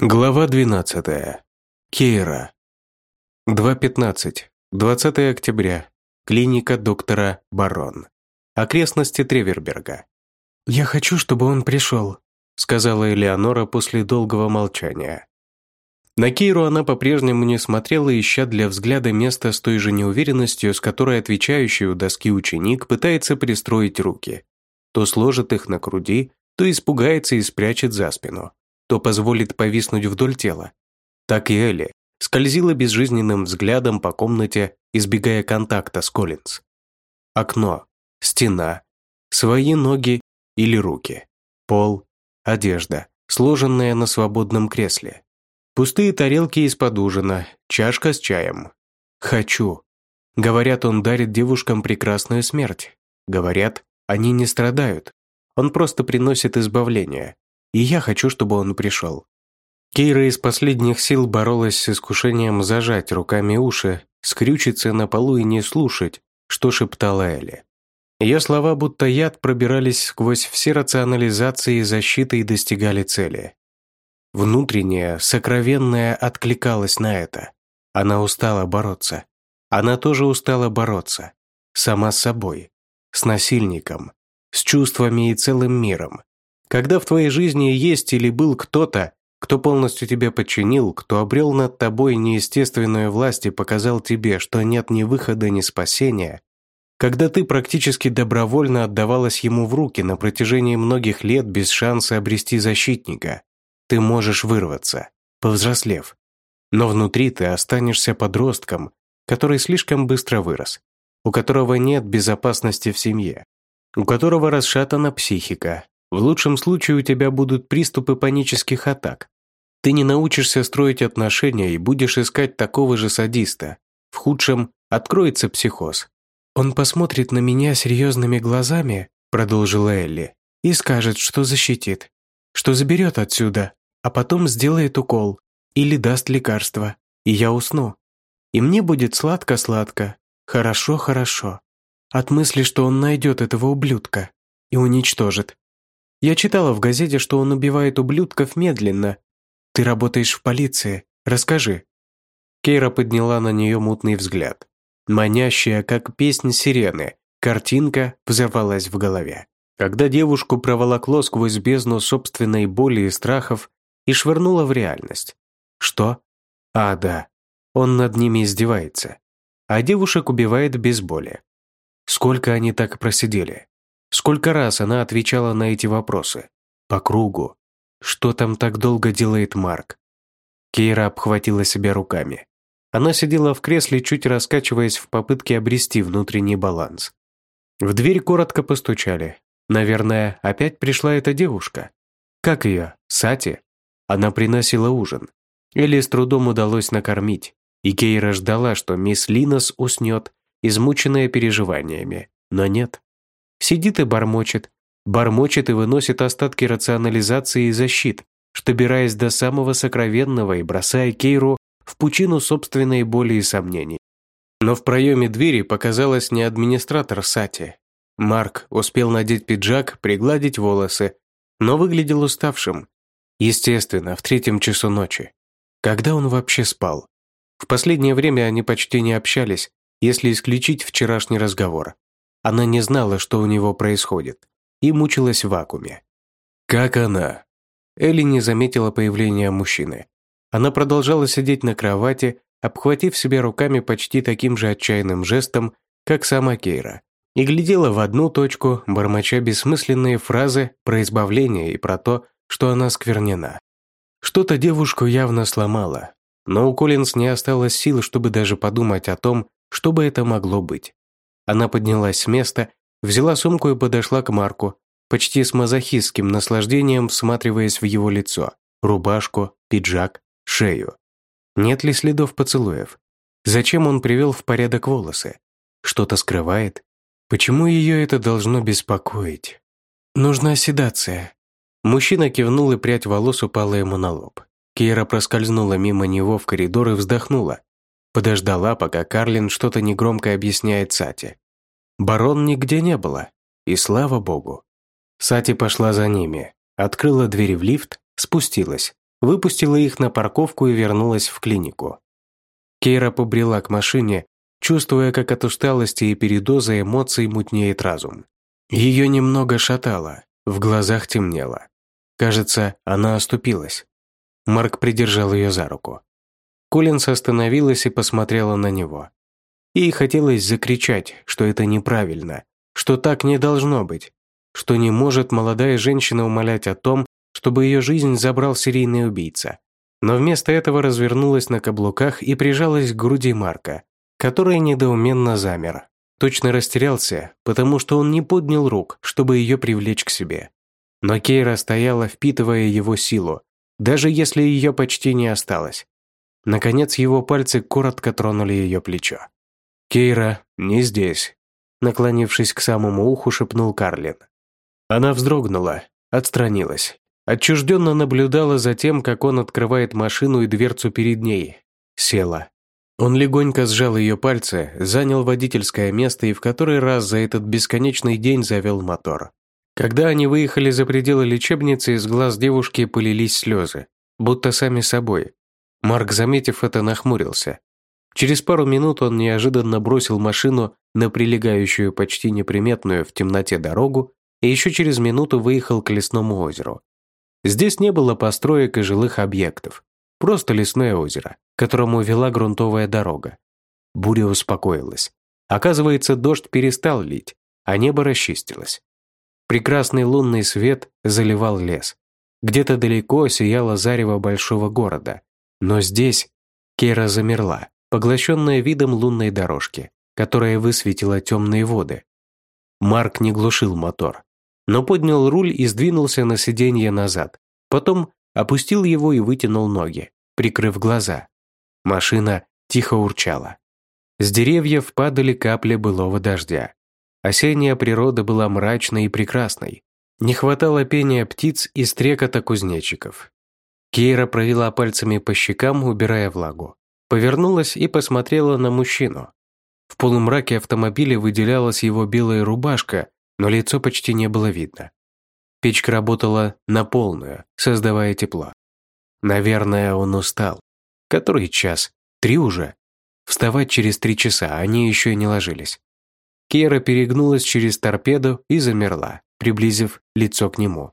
Глава 12. Кейра. 2.15. 20 октября. Клиника доктора Барон. Окрестности Треверберга. «Я хочу, чтобы он пришел», — сказала Элеонора после долгого молчания. На Кейру она по-прежнему не смотрела, ища для взгляда место с той же неуверенностью, с которой отвечающий у доски ученик пытается пристроить руки. То сложит их на груди, то испугается и спрячет за спину то позволит повиснуть вдоль тела. Так и Элли скользила безжизненным взглядом по комнате, избегая контакта с Коллинз. Окно, стена, свои ноги или руки, пол, одежда, сложенная на свободном кресле, пустые тарелки из-под ужина, чашка с чаем. «Хочу». Говорят, он дарит девушкам прекрасную смерть. Говорят, они не страдают. Он просто приносит избавление, и я хочу, чтобы он пришел». Кейра из последних сил боролась с искушением зажать руками уши, скрючиться на полу и не слушать, что шептала Элли. Ее слова будто яд пробирались сквозь все рационализации и защиты и достигали цели. Внутренняя, сокровенная откликалась на это. Она устала бороться. Она тоже устала бороться. Сама с собой. С насильником. С чувствами и целым миром. Когда в твоей жизни есть или был кто-то, кто полностью тебя подчинил, кто обрел над тобой неестественную власть и показал тебе, что нет ни выхода, ни спасения, когда ты практически добровольно отдавалась ему в руки на протяжении многих лет без шанса обрести защитника, ты можешь вырваться, повзрослев. Но внутри ты останешься подростком, который слишком быстро вырос, у которого нет безопасности в семье, у которого расшатана психика, в лучшем случае у тебя будут приступы панических атак. Ты не научишься строить отношения и будешь искать такого же садиста. В худшем откроется психоз. «Он посмотрит на меня серьезными глазами», продолжила Элли, и скажет, что защитит, что заберет отсюда, а потом сделает укол или даст лекарство, и я усну. И мне будет сладко-сладко, хорошо-хорошо, от мысли, что он найдет этого ублюдка и уничтожит. Я читала в газете, что он убивает ублюдков медленно. Ты работаешь в полиции. Расскажи». Кейра подняла на нее мутный взгляд. Манящая, как песнь сирены, картинка взорвалась в голове. Когда девушку проволокло сквозь бездну собственной боли и страхов и швырнуло в реальность. Что? А, да. Он над ними издевается. А девушек убивает без боли. Сколько они так просидели? Сколько раз она отвечала на эти вопросы? По кругу. Что там так долго делает Марк? Кейра обхватила себя руками. Она сидела в кресле, чуть раскачиваясь в попытке обрести внутренний баланс. В дверь коротко постучали. Наверное, опять пришла эта девушка. Как ее? Сати? Она приносила ужин. Или с трудом удалось накормить. И Кейра ждала, что мисс Линос уснет, измученная переживаниями. Но нет. Сидит и бормочет. Бормочет и выносит остатки рационализации и защит, добираясь до самого сокровенного и бросая Кейру в пучину собственной боли и сомнений. Но в проеме двери показалась не администратор Сати. Марк успел надеть пиджак, пригладить волосы, но выглядел уставшим. Естественно, в третьем часу ночи. Когда он вообще спал? В последнее время они почти не общались, если исключить вчерашний разговор. Она не знала, что у него происходит, и мучилась в вакууме. «Как она?» Элли не заметила появления мужчины. Она продолжала сидеть на кровати, обхватив себя руками почти таким же отчаянным жестом, как сама Кейра, и глядела в одну точку, бормоча бессмысленные фразы про избавление и про то, что она сквернена. Что-то девушку явно сломало, но у Коллинз не осталось сил, чтобы даже подумать о том, что бы это могло быть. Она поднялась с места, взяла сумку и подошла к Марку, почти с мазохистским наслаждением всматриваясь в его лицо, рубашку, пиджак, шею. Нет ли следов поцелуев? Зачем он привел в порядок волосы? Что-то скрывает? Почему ее это должно беспокоить? Нужна седация. Мужчина кивнул, и прядь волос упала ему на лоб. Кейра проскользнула мимо него в коридор и вздохнула. Подождала, пока Карлин что-то негромко объясняет Сати. Барон нигде не было, и слава богу. Сати пошла за ними, открыла двери в лифт, спустилась, выпустила их на парковку и вернулась в клинику. Кейра побрела к машине, чувствуя, как от усталости и передоза эмоций мутнеет разум. Ее немного шатало, в глазах темнело. Кажется, она оступилась. Марк придержал ее за руку. Коллинс остановилась и посмотрела на него. Ей хотелось закричать, что это неправильно, что так не должно быть, что не может молодая женщина умолять о том, чтобы ее жизнь забрал серийный убийца. Но вместо этого развернулась на каблуках и прижалась к груди Марка, который недоуменно замер. Точно растерялся, потому что он не поднял рук, чтобы ее привлечь к себе. Но Кейра стояла, впитывая его силу, даже если ее почти не осталось. Наконец его пальцы коротко тронули ее плечо. «Кейра, не здесь», наклонившись к самому уху, шепнул Карлин. Она вздрогнула, отстранилась. Отчужденно наблюдала за тем, как он открывает машину и дверцу перед ней. Села. Он легонько сжал ее пальцы, занял водительское место и в который раз за этот бесконечный день завел мотор. Когда они выехали за пределы лечебницы, из глаз девушки полились слезы, будто сами собой. Марк, заметив это, нахмурился. Через пару минут он неожиданно бросил машину на прилегающую почти неприметную в темноте дорогу и еще через минуту выехал к лесному озеру. Здесь не было построек и жилых объектов, просто лесное озеро, к которому вела грунтовая дорога. Буря успокоилась. Оказывается, дождь перестал лить, а небо расчистилось. Прекрасный лунный свет заливал лес. Где-то далеко сияло зарево большого города. Но здесь Кера замерла, поглощенная видом лунной дорожки, которая высветила темные воды. Марк не глушил мотор, но поднял руль и сдвинулся на сиденье назад. Потом опустил его и вытянул ноги, прикрыв глаза. Машина тихо урчала. С деревьев падали капли былого дождя. Осенняя природа была мрачной и прекрасной. Не хватало пения птиц и стрекота кузнечиков. Кейра провела пальцами по щекам, убирая влагу. Повернулась и посмотрела на мужчину. В полумраке автомобиля выделялась его белая рубашка, но лицо почти не было видно. Печка работала на полную, создавая тепло. Наверное, он устал. Который час? Три уже? Вставать через три часа, они еще и не ложились. Кера перегнулась через торпеду и замерла, приблизив лицо к нему.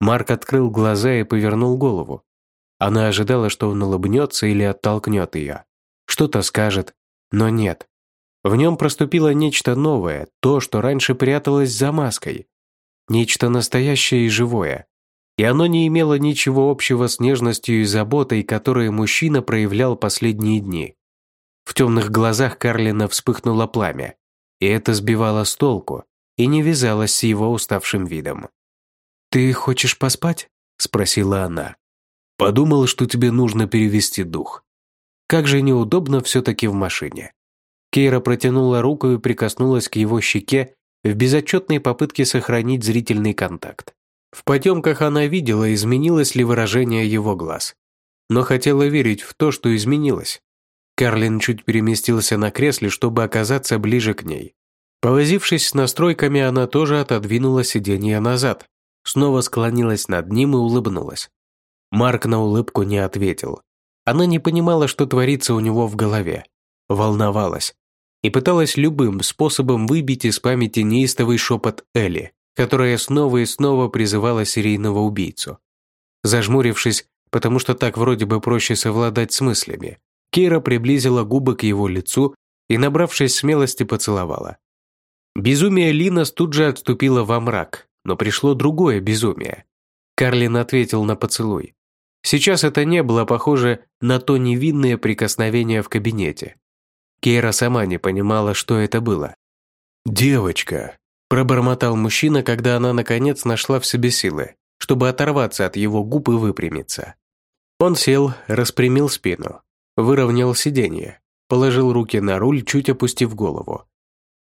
Марк открыл глаза и повернул голову. Она ожидала, что он улыбнется или оттолкнет ее. Что-то скажет, но нет. В нем проступило нечто новое, то, что раньше пряталось за маской. Нечто настоящее и живое. И оно не имело ничего общего с нежностью и заботой, которые мужчина проявлял последние дни. В темных глазах Карлина вспыхнуло пламя и это сбивало с толку и не вязалось с его уставшим видом. «Ты хочешь поспать?» – спросила она. «Подумал, что тебе нужно перевести дух. Как же неудобно все-таки в машине». Кейра протянула руку и прикоснулась к его щеке в безотчетной попытке сохранить зрительный контакт. В потемках она видела, изменилось ли выражение его глаз. Но хотела верить в то, что изменилось. Карлин чуть переместился на кресле, чтобы оказаться ближе к ней. Повозившись с настройками, она тоже отодвинула сиденье назад, снова склонилась над ним и улыбнулась. Марк на улыбку не ответил. Она не понимала, что творится у него в голове. Волновалась. И пыталась любым способом выбить из памяти неистовый шепот Элли, которая снова и снова призывала серийного убийцу. Зажмурившись, потому что так вроде бы проще совладать с мыслями, Кейра приблизила губы к его лицу и, набравшись смелости, поцеловала. Безумие Линос тут же отступило во мрак, но пришло другое безумие. Карлин ответил на поцелуй. Сейчас это не было похоже на то невинное прикосновение в кабинете. Кейра сама не понимала, что это было. «Девочка», – пробормотал мужчина, когда она наконец нашла в себе силы, чтобы оторваться от его губ и выпрямиться. Он сел, распрямил спину, выровнял сиденье, положил руки на руль, чуть опустив голову.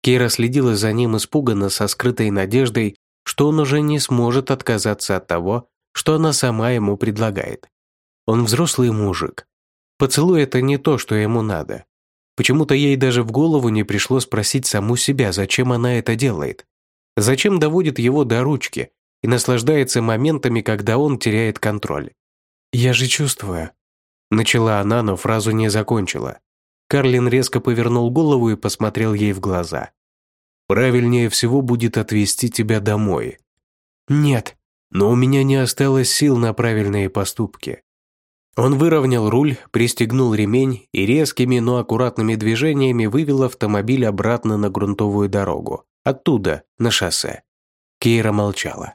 Кейра следила за ним испуганно, со скрытой надеждой, что он уже не сможет отказаться от того, что она сама ему предлагает. Он взрослый мужик. Поцелуй – это не то, что ему надо. Почему-то ей даже в голову не пришло спросить саму себя, зачем она это делает. Зачем доводит его до ручки и наслаждается моментами, когда он теряет контроль. «Я же чувствую». Начала она, но фразу не закончила. Карлин резко повернул голову и посмотрел ей в глаза. «Правильнее всего будет отвезти тебя домой». «Нет». «Но у меня не осталось сил на правильные поступки». Он выровнял руль, пристегнул ремень и резкими, но аккуратными движениями вывел автомобиль обратно на грунтовую дорогу. Оттуда, на шоссе. Кейра молчала.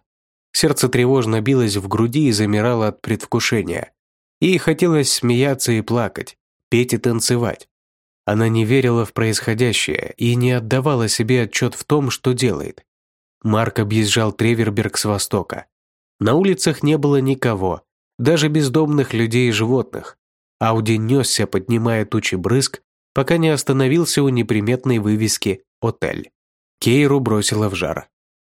Сердце тревожно билось в груди и замирало от предвкушения. Ей хотелось смеяться и плакать, петь и танцевать. Она не верила в происходящее и не отдавала себе отчет в том, что делает. Марк объезжал Треверберг с востока. На улицах не было никого, даже бездомных людей и животных. Ауди несся, поднимая тучи брызг, пока не остановился у неприметной вывески «Отель». Кейру бросила в жар.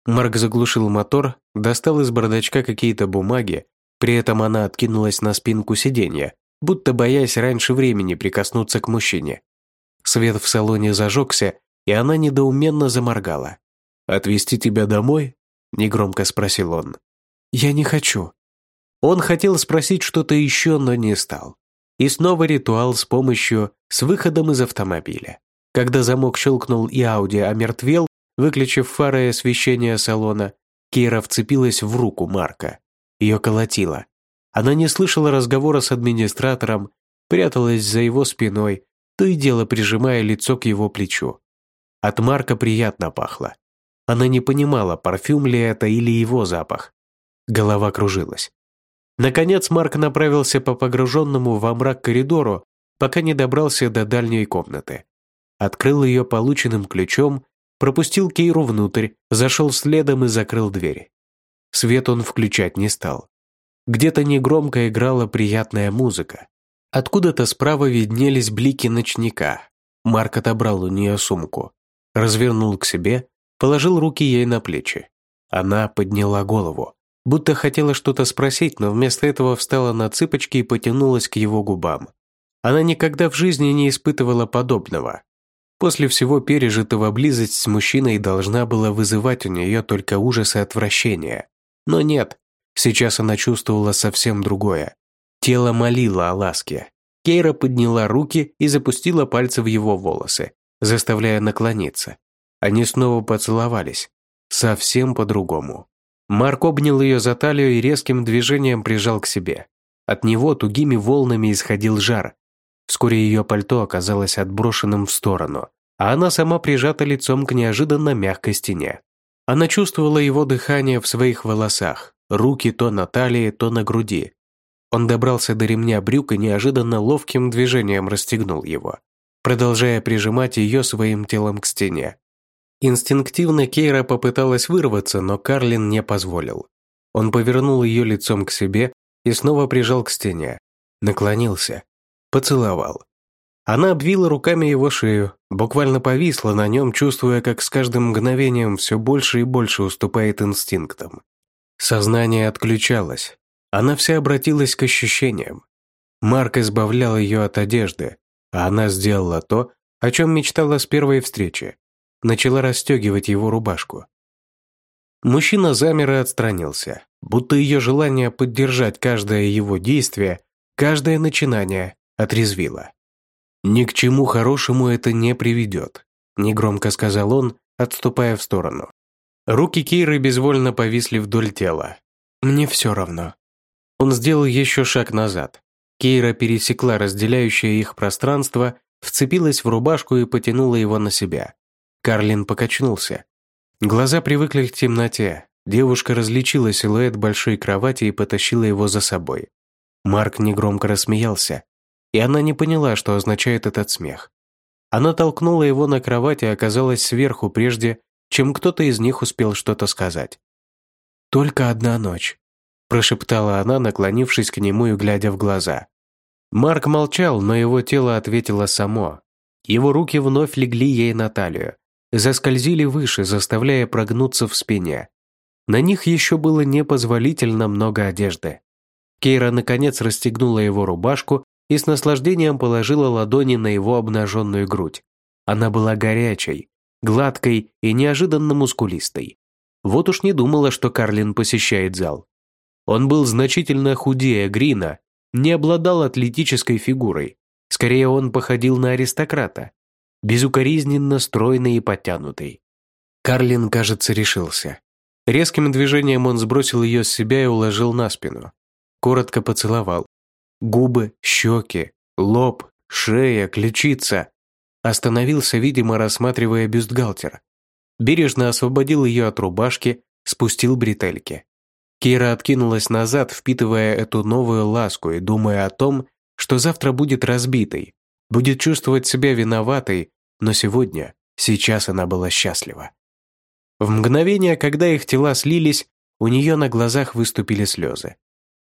Марк заглушил мотор, достал из бардачка какие-то бумаги, при этом она откинулась на спинку сиденья, будто боясь раньше времени прикоснуться к мужчине. Свет в салоне зажегся, и она недоуменно заморгала. «Отвезти тебя домой?» – негромко спросил он. «Я не хочу». Он хотел спросить что-то еще, но не стал. И снова ритуал с помощью, с выходом из автомобиля. Когда замок щелкнул и Ауди омертвел, выключив фары и освещение салона, Кира вцепилась в руку Марка. Ее колотило. Она не слышала разговора с администратором, пряталась за его спиной, то и дело прижимая лицо к его плечу. От Марка приятно пахло. Она не понимала, парфюм ли это или его запах. Голова кружилась. Наконец Марк направился по погруженному во мрак коридору, пока не добрался до дальней комнаты. Открыл ее полученным ключом, пропустил Кейру внутрь, зашел следом и закрыл дверь. Свет он включать не стал. Где-то негромко играла приятная музыка. Откуда-то справа виднелись блики ночника. Марк отобрал у нее сумку. Развернул к себе, положил руки ей на плечи. Она подняла голову, будто хотела что-то спросить, но вместо этого встала на цыпочки и потянулась к его губам. Она никогда в жизни не испытывала подобного. После всего пережитого близость с мужчиной должна была вызывать у нее только ужас и отвращение. Но нет, сейчас она чувствовала совсем другое. Тело молило о ласке. Кейра подняла руки и запустила пальцы в его волосы, заставляя наклониться. Они снова поцеловались. Совсем по-другому. Марк обнял ее за талию и резким движением прижал к себе. От него тугими волнами исходил жар. Вскоре ее пальто оказалось отброшенным в сторону, а она сама прижата лицом к неожиданно мягкой стене. Она чувствовала его дыхание в своих волосах, руки то на талии, то на груди, он добрался до ремня брюк и неожиданно ловким движением расстегнул его, продолжая прижимать ее своим телом к стене. Инстинктивно Кейра попыталась вырваться, но Карлин не позволил. Он повернул ее лицом к себе и снова прижал к стене. Наклонился. Поцеловал. Она обвила руками его шею, буквально повисла на нем, чувствуя, как с каждым мгновением все больше и больше уступает инстинктам. Сознание отключалось, она вся обратилась к ощущениям. Марк избавлял ее от одежды, а она сделала то, о чем мечтала с первой встречи. Начала расстегивать его рубашку. Мужчина замер и отстранился, будто ее желание поддержать каждое его действие, каждое начинание отрезвило. «Ни к чему хорошему это не приведет», – негромко сказал он, отступая в сторону. Руки Кейры безвольно повисли вдоль тела. «Мне все равно», он сделал еще шаг назад. Кейра пересекла разделяющее их пространство, вцепилась в рубашку и потянула его на себя. Карлин покачнулся. Глаза привыкли к темноте. Девушка различила силуэт большой кровати и потащила его за собой. Марк негромко рассмеялся, и она не поняла, что означает этот смех. Она толкнула его на кровать и оказалась сверху прежде, чем кто-то из них успел что-то сказать. «Только одна ночь», прошептала она, наклонившись к нему и глядя в глаза. Марк молчал, но его тело ответило само. Его руки вновь легли ей на талию, заскользили выше, заставляя прогнуться в спине. На них еще было непозволительно много одежды. Кейра наконец расстегнула его рубашку и с наслаждением положила ладони на его обнаженную грудь. Она была горячей, гладкой и неожиданно мускулистой. Вот уж не думала, что Карлин посещает зал. Он был значительно худее Грина не обладал атлетической фигурой. Скорее, он походил на аристократа. Безукоризненно стройный и подтянутый. Карлин, кажется, решился. Резким движением он сбросил ее с себя и уложил на спину. Коротко поцеловал. Губы, щеки, лоб, шея, ключица. Остановился, видимо, рассматривая бюстгальтер. Бережно освободил ее от рубашки, спустил бретельки. Кира откинулась назад, впитывая эту новую ласку и думая о том, что завтра будет разбитой, будет чувствовать себя виноватой, но сегодня, сейчас она была счастлива. В мгновение, когда их тела слились, у нее на глазах выступили слезы,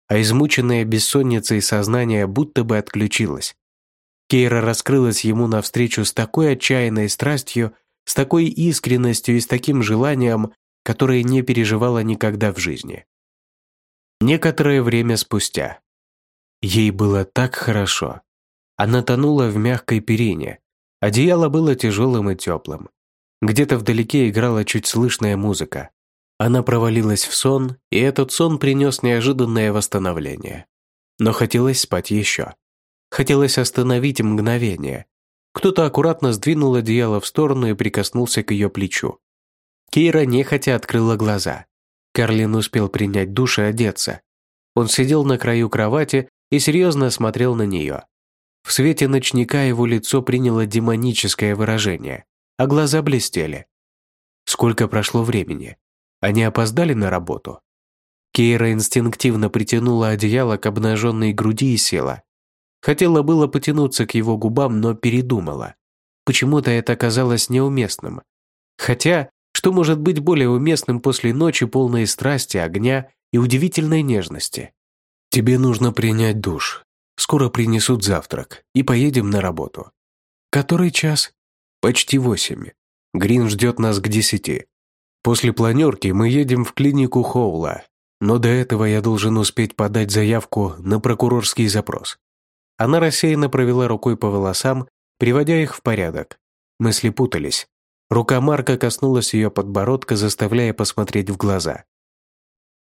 а измученная бессонницей сознание будто бы отключилось. Кейра раскрылась ему навстречу с такой отчаянной страстью, с такой искренностью и с таким желанием, которое не переживала никогда в жизни. Некоторое время спустя. Ей было так хорошо. Она тонула в мягкой перине. Одеяло было тяжелым и теплым. Где-то вдалеке играла чуть слышная музыка. Она провалилась в сон, и этот сон принес неожиданное восстановление. Но хотелось спать еще. Хотелось остановить мгновение. Кто-то аккуратно сдвинул одеяло в сторону и прикоснулся к ее плечу. Кейра нехотя открыла глаза. Карлин успел принять душ и одеться. Он сидел на краю кровати и серьезно смотрел на нее. В свете ночника его лицо приняло демоническое выражение, а глаза блестели. Сколько прошло времени? Они опоздали на работу? Кейра инстинктивно притянула одеяло к обнаженной груди и села. Хотела было потянуться к его губам, но передумала. Почему-то это казалось неуместным. Хотя что может быть более уместным после ночи полной страсти, огня и удивительной нежности? Тебе нужно принять душ. Скоро принесут завтрак, и поедем на работу. Который час? Почти восемь. Грин ждет нас к десяти. После планерки мы едем в клинику Хоула, но до этого я должен успеть подать заявку на прокурорский запрос. Она рассеянно провела рукой по волосам, приводя их в порядок. Мысли путались. Рука Марка коснулась ее подбородка, заставляя посмотреть в глаза.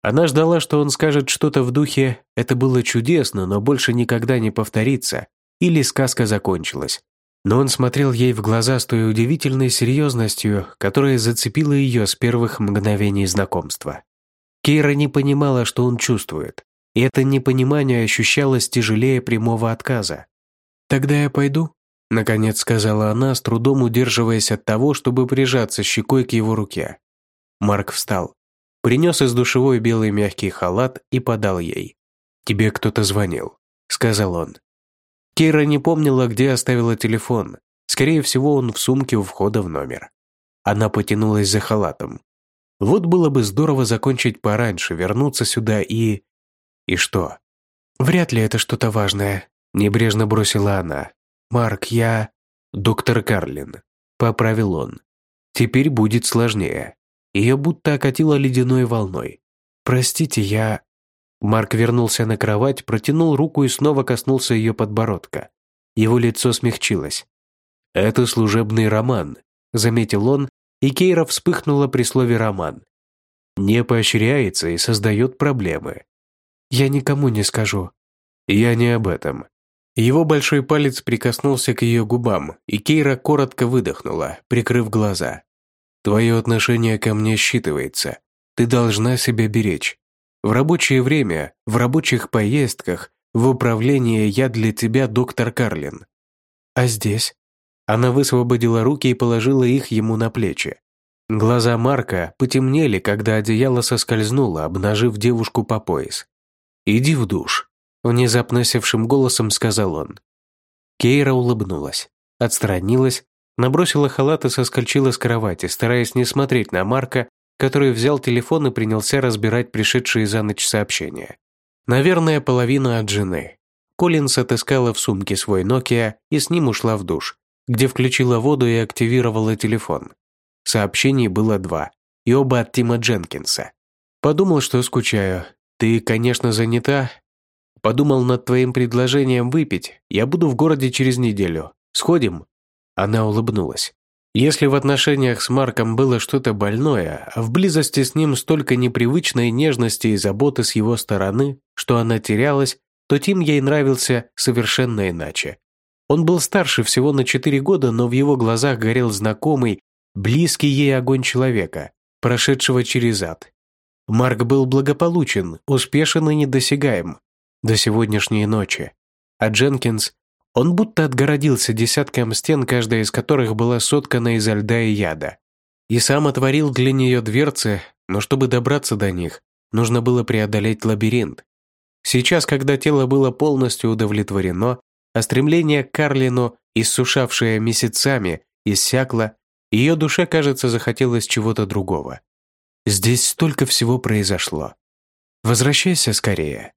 Она ждала, что он скажет что-то в духе «это было чудесно, но больше никогда не повторится» или «сказка закончилась». Но он смотрел ей в глаза с той удивительной серьезностью, которая зацепила ее с первых мгновений знакомства. Кейра не понимала, что он чувствует, и это непонимание ощущалось тяжелее прямого отказа. «Тогда я пойду», Наконец сказала она, с трудом удерживаясь от того, чтобы прижаться щекой к его руке. Марк встал, принес из душевой белый мягкий халат и подал ей. «Тебе кто-то звонил», — сказал он. Кейра не помнила, где оставила телефон. Скорее всего, он в сумке у входа в номер. Она потянулась за халатом. Вот было бы здорово закончить пораньше, вернуться сюда и... И что? Вряд ли это что-то важное, небрежно бросила она. «Марк, я...» «Доктор Карлин», — поправил он. «Теперь будет сложнее». Ее будто окатило ледяной волной. «Простите, я...» Марк вернулся на кровать, протянул руку и снова коснулся ее подбородка. Его лицо смягчилось. «Это служебный роман», — заметил он, и Кейра вспыхнула при слове «роман». «Не поощряется и создает проблемы». «Я никому не скажу». «Я не об этом. Его большой палец прикоснулся к ее губам, и Кейра коротко выдохнула, прикрыв глаза. «Твое отношение ко мне считывается. Ты должна себя беречь. В рабочее время, в рабочих поездках, в управлении я для тебя доктор Карлин. А здесь?» Она высвободила руки и положила их ему на плечи. Глаза Марка потемнели, когда одеяло соскользнуло, обнажив девушку по пояс. «Иди в душ», Внезапно севшим голосом сказал он. Кейра улыбнулась, отстранилась, набросила халат и соскочила с кровати, стараясь не смотреть на Марка, который взял телефон и принялся разбирать пришедшие за ночь сообщения. Наверное, половина от жены. Коллинс отыскала в сумке свой Nokia и с ним ушла в душ, где включила воду и активировала телефон. Сообщений было два, и оба от Тима Дженкинса. Подумал, что скучаю. Ты, конечно, занята, Подумал над твоим предложением выпить. Я буду в городе через неделю. Сходим?» Она улыбнулась. Если в отношениях с Марком было что-то больное, а в близости с ним столько непривычной нежности и заботы с его стороны, что она терялась, то Тим ей нравился совершенно иначе. Он был старше всего на четыре года, но в его глазах горел знакомый, близкий ей огонь человека, прошедшего через ад. Марк был благополучен, успешен и недосягаем до сегодняшней ночи. А Дженкинс, он будто отгородился десятком стен, каждая из которых была соткана изо льда и яда. И сам отворил для нее дверцы, но чтобы добраться до них, нужно было преодолеть лабиринт. Сейчас, когда тело было полностью удовлетворено, а стремление к Карлину, иссушавшее месяцами, иссякло, ее душе, кажется, захотелось чего-то другого. Здесь столько всего произошло. Возвращайся скорее.